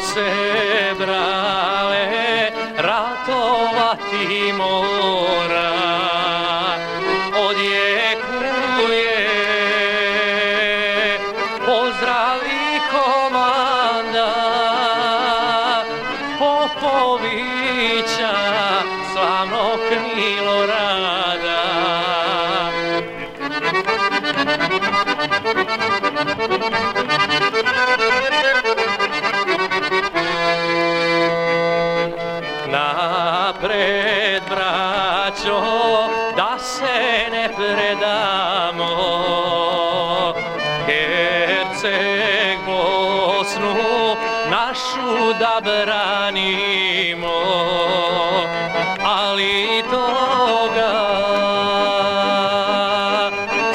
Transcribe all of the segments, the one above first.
se brale rato mora odjekuje. Pozdravi komanda Popovića slavnog Milorada Napred da branimo, ali toga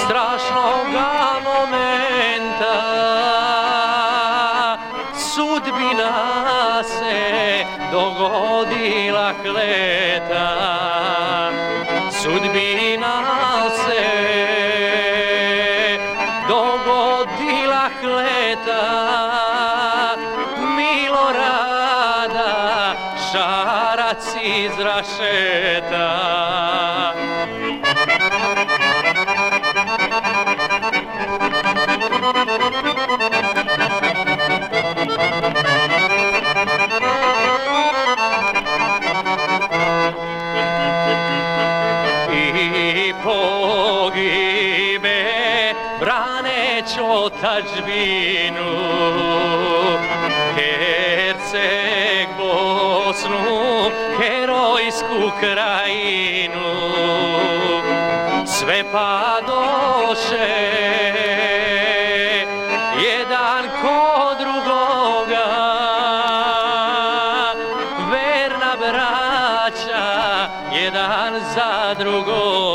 strašnoga momenta sudbina se dogodila kleta. Sudbina dogodila kleta. iz rašeta. I braneći otačbinu, Herceg Bosnu, herojsku krajinu. Sve pa doše jedan ko drugoga verna braća jedan za drugoga.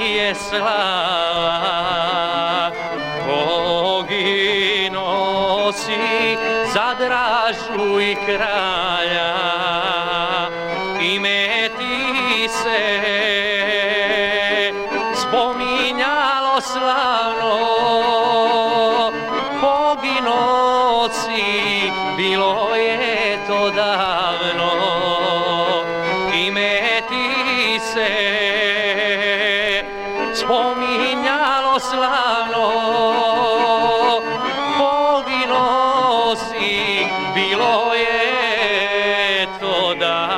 Je slava. Je slava za dražu i kralja. Ime ti se spominjalo slavno. Poginoci bilo je pominjalo slavno Pogino si, bilo je to da